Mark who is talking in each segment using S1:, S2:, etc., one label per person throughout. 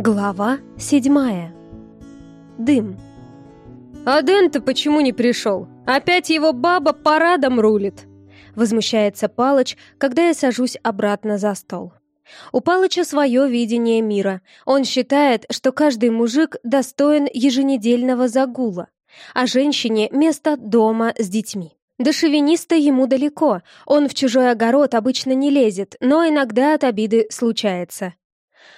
S1: Глава седьмая. Дым.
S2: «А Дэн-то почему не пришел? Опять его баба парадом рулит!»
S1: Возмущается Палыч, когда я сажусь обратно за стол. У Палыча свое видение мира. Он считает, что каждый мужик достоин еженедельного загула, а женщине — место дома с детьми. До шовиниста ему далеко, он в чужой огород обычно не лезет, но иногда от обиды случается.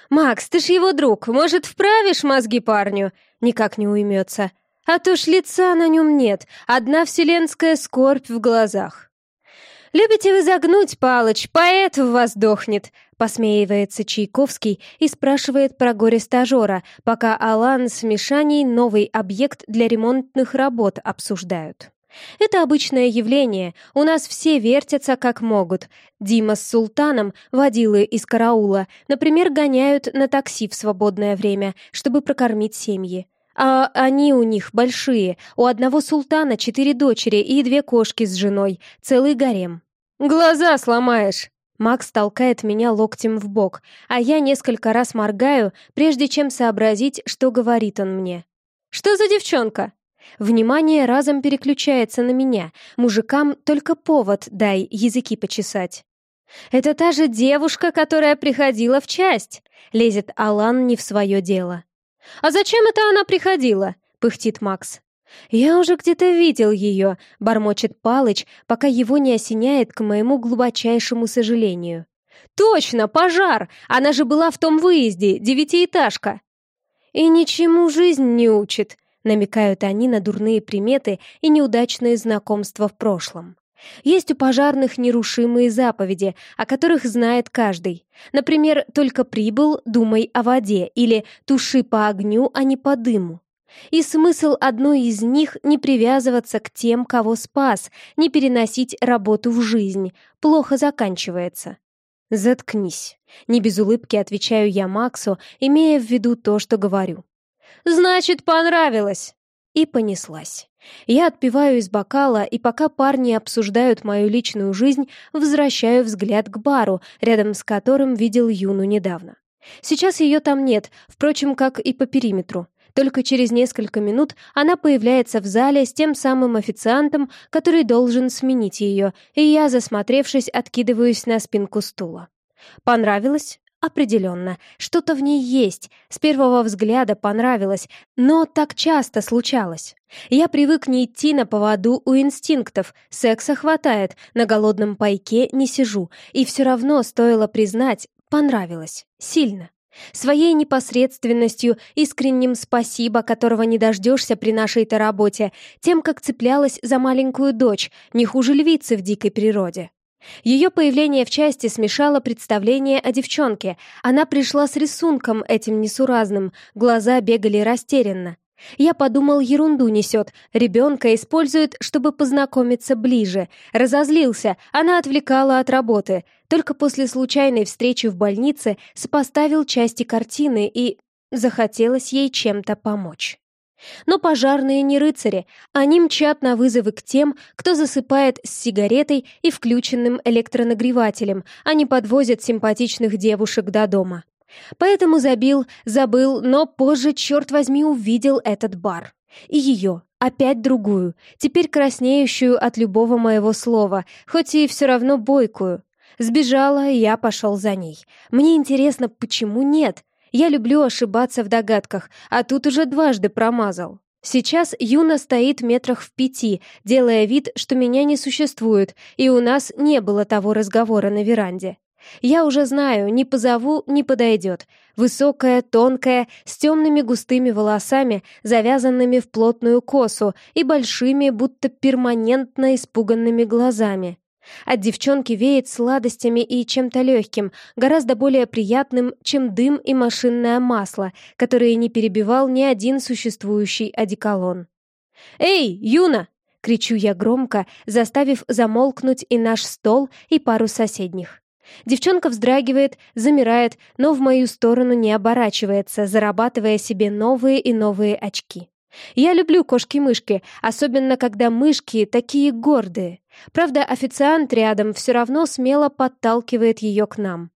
S2: «Макс, ты ж его друг, может, вправишь мозги парню?» Никак не уймется. А то ж лица на нем нет, одна вселенская скорбь в глазах. «Любите вы загнуть, Палыч, поэт в вас дохнет!» Посмеивается Чайковский и спрашивает про горе-стажера, пока Алан с Мишаней новый объект для ремонтных работ обсуждают. Это обычное явление, у нас все вертятся как могут. Дима с Султаном, водилы из караула, например, гоняют на такси в свободное время, чтобы прокормить семьи. А они у них большие, у одного султана четыре дочери и две кошки с женой, целый гарем. «Глаза сломаешь!»
S1: Макс толкает меня локтем в бок, а я несколько раз моргаю, прежде чем сообразить, что говорит он мне.
S2: «Что за девчонка?»
S1: Внимание разом переключается на меня. Мужикам только повод дай языки почесать.
S2: «Это та же девушка, которая приходила в часть!» Лезет Алан не в свое дело. «А зачем это она приходила?» — пыхтит Макс.
S1: «Я уже где-то видел ее», — бормочет Палыч, пока его не осеняет к моему глубочайшему сожалению.
S2: «Точно, пожар! Она же была в том выезде, девятиэтажка!»
S1: «И ничему жизнь не учит», намекают они на дурные приметы и неудачные знакомства в прошлом. Есть у пожарных нерушимые заповеди, о которых знает каждый. Например, «только прибыл, думай о воде» или «туши по огню, а не по дыму». И смысл одной из них — не привязываться к тем, кого спас, не переносить работу в жизнь. Плохо заканчивается. «Заткнись». Не без улыбки отвечаю я Максу, имея в виду то, что говорю.
S2: Значит, понравилось!»
S1: И понеслась. Я отпиваю из бокала, и пока парни обсуждают мою личную жизнь, возвращаю взгляд к бару, рядом с которым видел Юну недавно. Сейчас ее там нет, впрочем, как и по периметру. Только через несколько минут она появляется в зале с тем самым официантом, который должен сменить ее, и я, засмотревшись, откидываюсь на спинку стула. Понравилось? Определенно, что-то в ней есть. С первого взгляда понравилось, но так часто случалось. Я привык не идти на поводу у инстинктов. Секса хватает, на голодном пайке не сижу. И все равно стоило признать, понравилось. Сильно. Своей непосредственностью, искренним спасибо, которого не дождешься при нашей-то работе, тем, как цеплялась за маленькую дочь, не хуже львицы в дикой природе. Ее появление в части смешало представление о девчонке. Она пришла с рисунком этим несуразным, глаза бегали растерянно. Я подумал, ерунду несет, ребенка использует, чтобы познакомиться ближе. Разозлился, она отвлекала от работы. Только после случайной встречи в больнице сопоставил части картины и захотелось ей чем-то помочь. Но пожарные не рыцари, они мчат на вызовы к тем, кто засыпает с сигаретой и включенным электронагревателем, а не подвозят симпатичных девушек до дома. Поэтому забил, забыл, но позже, черт возьми, увидел этот бар. И ее, опять другую, теперь краснеющую от любого моего слова, хоть и все равно бойкую. Сбежала, я пошел за ней. Мне интересно, почему нет? Я люблю ошибаться в догадках, а тут уже дважды промазал. Сейчас Юна стоит метрах в пяти, делая вид, что меня не существует, и у нас не было того разговора на веранде. Я уже знаю, не позову, не подойдет. Высокая, тонкая, с темными густыми волосами, завязанными в плотную косу и большими, будто перманентно испуганными глазами. От девчонки веет сладостями и чем-то легким, гораздо более приятным, чем дым и машинное масло, которые не перебивал ни один существующий одеколон. «Эй, Юна!» — кричу я громко, заставив замолкнуть и наш стол, и пару соседних. Девчонка вздрагивает, замирает, но в мою сторону не оборачивается, зарабатывая себе новые и новые очки. Я люблю кошки-мышки, особенно когда мышки такие гордые. Правда, официант рядом все равно смело подталкивает ее к нам.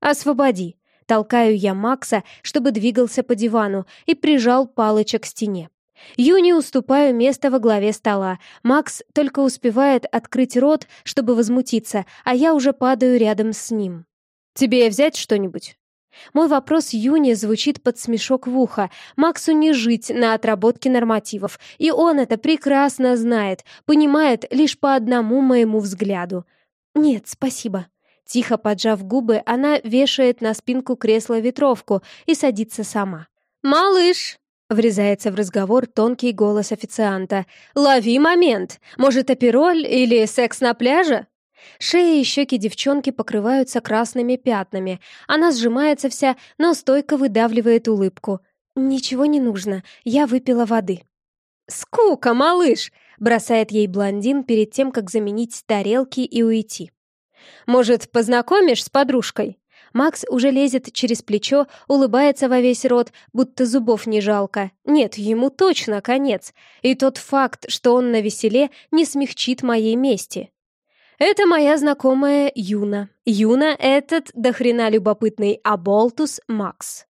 S1: «Освободи», Толкаю я Макса, чтобы двигался по дивану, и прижал Палыча к стене. Юни уступаю место во главе стола. Макс только успевает открыть рот, чтобы возмутиться, а я уже падаю рядом с ним. «Тебе взять что-нибудь?» Мой вопрос Юни звучит под смешок в ухо. Максу не жить на отработке нормативов, и он это прекрасно знает, понимает лишь по одному моему взгляду. «Нет, спасибо». Тихо поджав губы, она вешает на спинку кресла ветровку и садится сама.
S2: «Малыш!» — врезается в разговор тонкий голос официанта. «Лови момент! Может, апероль или секс на пляже?»
S1: Шея и щеки девчонки покрываются красными пятнами. Она сжимается вся, но стойко выдавливает улыбку. «Ничего не нужно, я выпила воды».
S2: «Скука, малыш!»
S1: — бросает ей блондин перед тем, как заменить тарелки и уйти.
S2: «Может, познакомишь с подружкой?»
S1: Макс уже лезет через плечо, улыбается во весь рот, будто зубов не жалко. Нет, ему точно конец. И тот факт, что он на веселе, не смягчит моей мести. Это моя знакомая Юна. Юна — этот дохрена любопытный Аболтус Макс.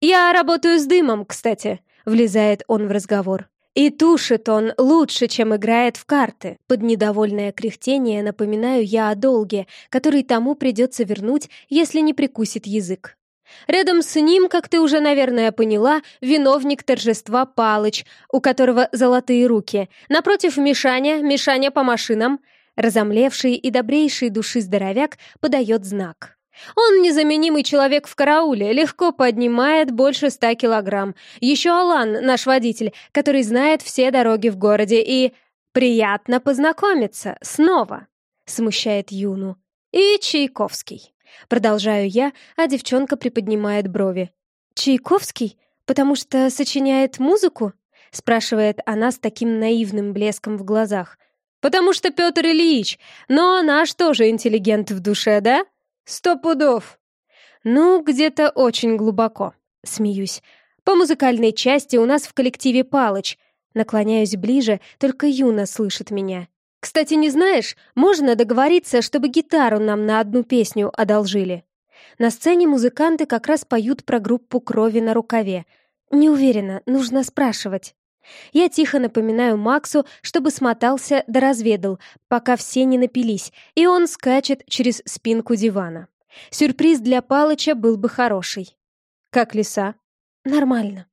S2: «Я работаю с дымом, кстати», — влезает он в разговор.
S1: И тушит он лучше, чем играет в карты. Под недовольное кряхтение напоминаю я о долге, который тому придется вернуть, если не прикусит язык. Рядом с ним, как ты уже, наверное, поняла, виновник торжества Палыч, у которого золотые руки. Напротив Мишаня, Мишаня по машинам — Разомлевший и добрейший души здоровяк подает знак. Он незаменимый человек в карауле, легко поднимает больше ста килограмм. Еще Алан, наш водитель, который знает все дороги в городе и... Приятно познакомиться. Снова. Смущает Юну. И Чайковский. Продолжаю я, а девчонка приподнимает брови. Чайковский? Потому что сочиняет музыку? Спрашивает она с таким наивным блеском в глазах.
S2: Потому что Петр Ильич, но наш тоже интеллигент в душе, да? Сто пудов.
S1: Ну, где-то очень глубоко. Смеюсь. По музыкальной части у нас в коллективе Палыч. Наклоняюсь ближе, только Юна слышит меня. Кстати, не знаешь, можно договориться, чтобы гитару нам на одну песню одолжили. На сцене музыканты как раз поют про группу крови на рукаве. Не уверена, нужно спрашивать. Я тихо напоминаю Максу, чтобы смотался да разведал, пока все не напились, и он скачет через спинку дивана. Сюрприз для Палыча был бы хороший.
S2: «Как лиса?»
S1: «Нормально».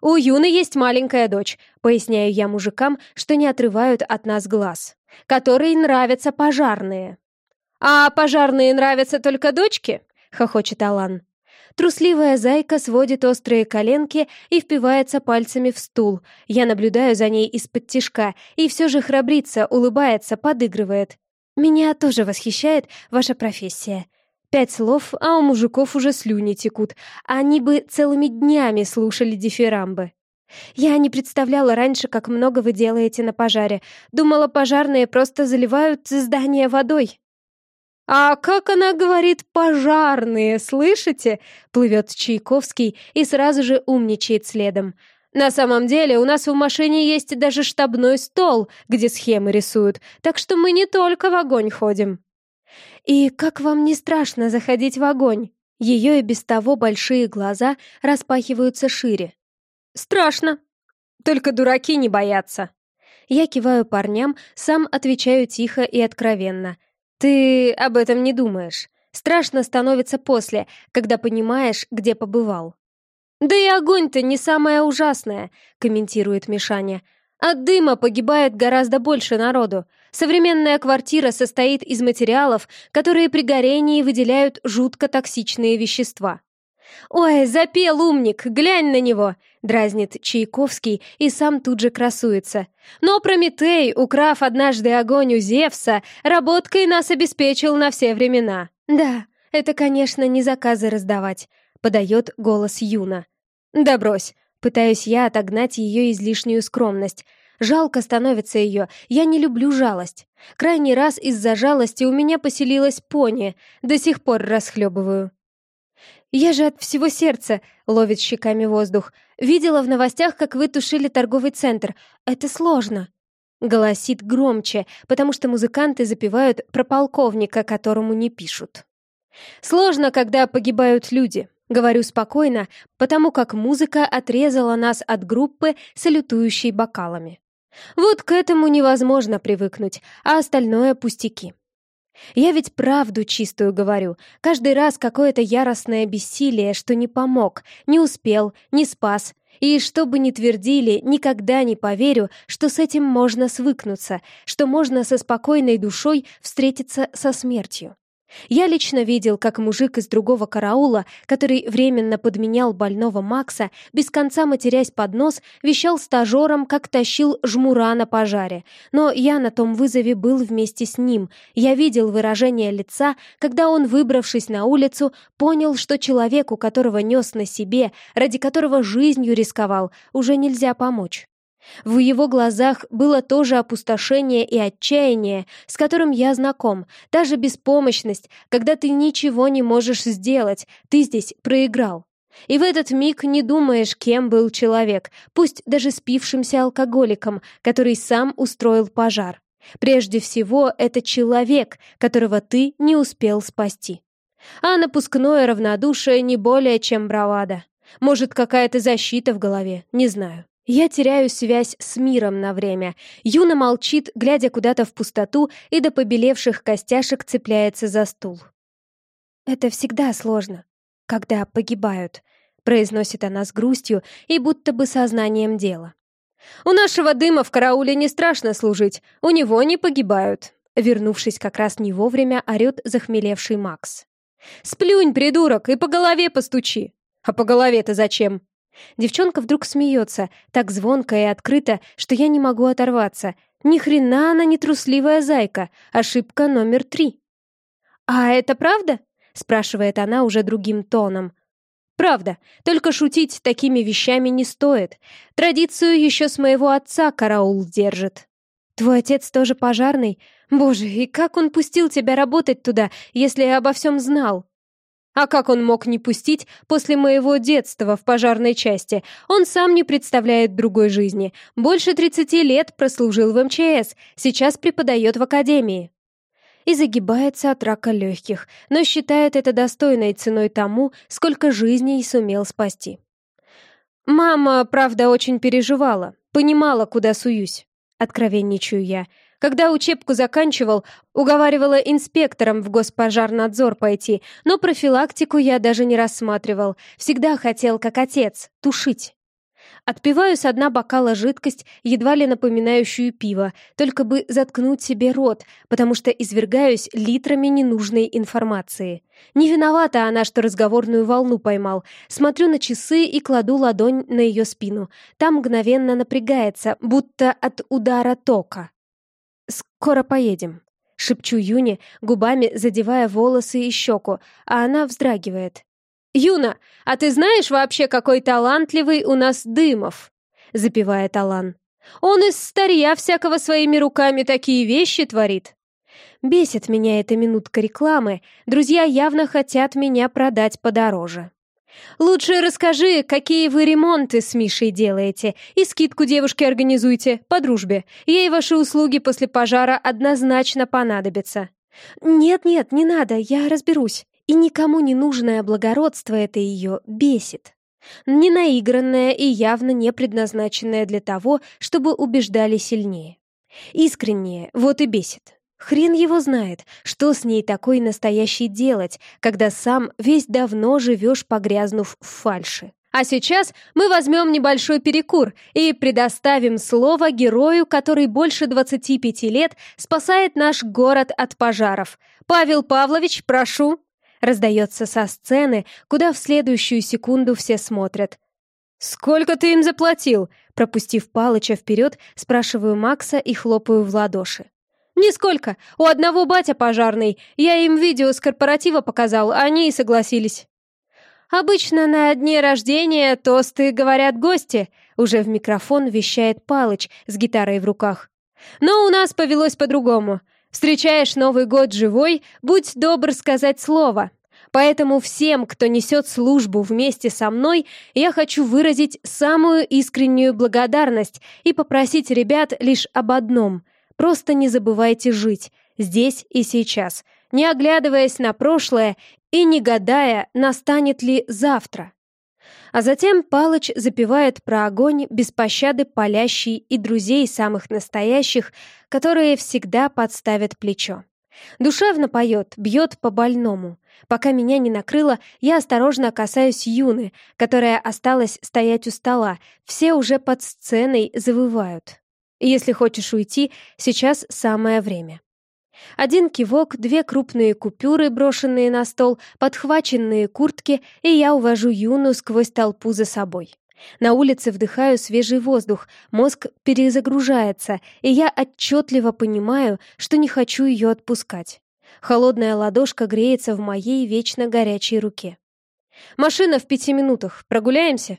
S2: «У Юны есть маленькая дочь», — поясняю я мужикам, что не отрывают от нас глаз, «которой нравятся пожарные». «А пожарные нравятся только дочке?» — хохочет Алан.
S1: Трусливая зайка сводит острые коленки и впивается пальцами в стул. Я наблюдаю за ней из-под тишка, и все же храбрится, улыбается, подыгрывает. Меня тоже восхищает ваша профессия. Пять слов, а у мужиков уже слюни текут. Они бы целыми днями слушали дифирамбы. Я не представляла раньше, как много вы делаете на пожаре. Думала, пожарные просто заливают здание водой.
S2: «А как она говорит «пожарные», слышите?» Плывет Чайковский и сразу же умничает следом. «На самом деле у нас в машине есть даже штабной стол, где схемы рисуют, так что мы не только в огонь ходим».
S1: «И как вам не страшно заходить в огонь?» Ее и без того большие глаза распахиваются шире.
S2: «Страшно. Только дураки не боятся».
S1: Я киваю парням, сам отвечаю тихо и откровенно.
S2: Ты об этом не думаешь. Страшно становится после, когда понимаешь, где побывал. «Да и огонь-то не самое ужасное», — комментирует Мишаня. «От дыма погибает гораздо больше народу. Современная квартира состоит из материалов, которые при горении выделяют жутко токсичные вещества. «Ой, запел умник, глянь на него!» — дразнит Чайковский и сам тут же красуется. «Но Прометей, украв однажды огонь у Зевса, работкой нас обеспечил на все времена».
S1: «Да, это, конечно, не заказы раздавать», — подает голос Юна.
S2: «Да брось!»
S1: — пытаюсь я отогнать ее излишнюю скромность. Жалко становится ее, я не люблю жалость. Крайний раз из-за жалости у меня поселилась пони, до сих пор расхлебываю. «Я же от всего сердца!» — ловит щеками воздух. «Видела в новостях, как вы тушили торговый центр. Это сложно!» Голосит громче, потому что музыканты запевают про полковника, которому не пишут. Сложно, когда погибают люди. Говорю спокойно, потому как музыка отрезала нас от группы, салютующей бокалами. Вот к этому невозможно привыкнуть, а остальное пустяки. Я ведь правду чистую говорю. Каждый раз какое-то яростное бессилие, что не помог, не успел, не спас. И что бы ни твердили, никогда не поверю, что с этим можно свыкнуться, что можно со спокойной душой встретиться со смертью. Я лично видел, как мужик из другого караула, который временно подменял больного Макса, без конца матерясь под нос, вещал стажером, как тащил жмура на пожаре. Но я на том вызове был вместе с ним. Я видел выражение лица, когда он, выбравшись на улицу, понял, что человеку, которого нес на себе, ради которого жизнью рисковал, уже нельзя помочь. В его глазах было то же опустошение и отчаяние, с которым я знаком, та же беспомощность, когда ты ничего не можешь сделать, ты здесь проиграл. И в этот миг не думаешь, кем был человек, пусть даже спившимся алкоголиком, который сам устроил пожар. Прежде всего, это человек, которого ты не успел спасти. А напускное равнодушие не более чем бравада. Может, какая-то защита в голове, не знаю. Я теряю связь с миром на время. Юна молчит, глядя куда-то в пустоту, и до побелевших костяшек цепляется за стул. «Это всегда сложно, когда погибают», — произносит она с грустью и будто бы сознанием дела. «У нашего дыма в карауле не страшно служить, у него не погибают», вернувшись как раз не вовремя, орёт захмелевший Макс. «Сплюнь, придурок, и по голове постучи!» «А по голове-то зачем?» Девчонка вдруг смеется, так звонко и открыто, что я не могу оторваться. Ни хрена она не трусливая зайка. Ошибка номер три. «А это правда?» — спрашивает она уже другим тоном. «Правда, только шутить такими вещами не стоит. Традицию еще с моего отца караул держит». «Твой отец тоже пожарный? Боже, и как он пустил тебя работать туда, если обо всем знал?» А как он мог не пустить после моего детства в пожарной части? Он сам не представляет другой жизни. Больше 30 лет прослужил в МЧС, сейчас преподает в академии. И загибается от рака легких, но считает это достойной ценой тому, сколько жизней сумел спасти. Мама, правда, очень переживала, понимала, куда суюсь. Откровенничаю я. Когда учебку заканчивал, уговаривала инспектором в госпожарнадзор пойти, но профилактику я даже не рассматривал. Всегда хотел, как отец, тушить. Отпиваю с дна бокала жидкость, едва ли напоминающую пиво, только бы заткнуть себе рот, потому что извергаюсь литрами ненужной информации. Не виновата она, что разговорную волну поймал. Смотрю на часы и кладу ладонь на ее спину. Там мгновенно напрягается, будто от удара тока. «Скоро поедем», — шепчу Юне, губами задевая волосы и щеку, а она вздрагивает. «Юна, а ты знаешь вообще, какой талантливый у нас Дымов?» — запевает Алан. «Он из старья всякого своими руками такие вещи творит». Бесит меня эта минутка рекламы, друзья явно хотят меня продать подороже. Лучше расскажи, какие вы ремонты с Мишей делаете, и скидку девушке организуйте, по дружбе. Ей ваши услуги после пожара однозначно понадобятся». «Нет-нет, не надо, я разберусь». И никому не нужное благородство это ее бесит. Не наигранное и явно не предназначенное для того, чтобы убеждали сильнее. Искреннее, вот и бесит. Хрен его знает, что с ней такой настоящий делать, когда сам весь давно живешь, погрязнув в фальши. А сейчас мы возьмем небольшой перекур и предоставим слово герою, который больше 25 лет спасает наш город от пожаров. Павел Павлович, прошу. Раздается со сцены, куда в следующую секунду все смотрят. «Сколько ты им заплатил?» Пропустив Палыча вперед, спрашиваю Макса и хлопаю в ладоши. «Нисколько. У одного батя пожарный. Я им видео с корпоратива показал, они и согласились». «Обычно на дне рождения тосты говорят гости», уже в микрофон вещает Палыч с гитарой в руках. «Но у нас повелось по-другому. Встречаешь Новый год живой, будь добр сказать слово. Поэтому всем, кто несет службу вместе со мной, я хочу выразить самую искреннюю благодарность и попросить ребят лишь об одном — Просто не забывайте жить, здесь и сейчас. не оглядываясь на прошлое и не гадая, настанет ли завтра. А затем Палыч запевает про огонь без пощады палящий и друзей самых настоящих, которые всегда подставят плечо. Душевно поет, бьет по больному. Пока меня не накрыло, я осторожно касаюсь Юны, которая осталась стоять у стола. Все уже под сценой завывают. Если хочешь уйти, сейчас самое время. Один кивок, две крупные купюры, брошенные на стол, подхваченные куртки, и я увожу Юну сквозь толпу за собой. На улице вдыхаю свежий воздух, мозг перезагружается, и я отчетливо понимаю, что не хочу ее отпускать. Холодная ладошка греется в моей вечно горячей руке. «Машина в пяти минутах. Прогуляемся?»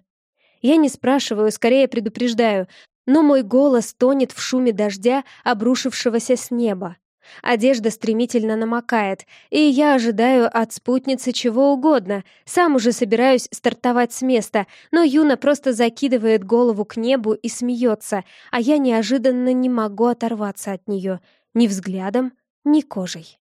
S1: Я не спрашиваю, скорее предупреждаю, но мой голос тонет в шуме дождя, обрушившегося с неба. Одежда стремительно намокает, и я ожидаю от спутницы чего угодно. Сам уже собираюсь стартовать с места, но Юна просто закидывает голову к небу и смеется, а я неожиданно не могу оторваться от нее ни взглядом, ни кожей.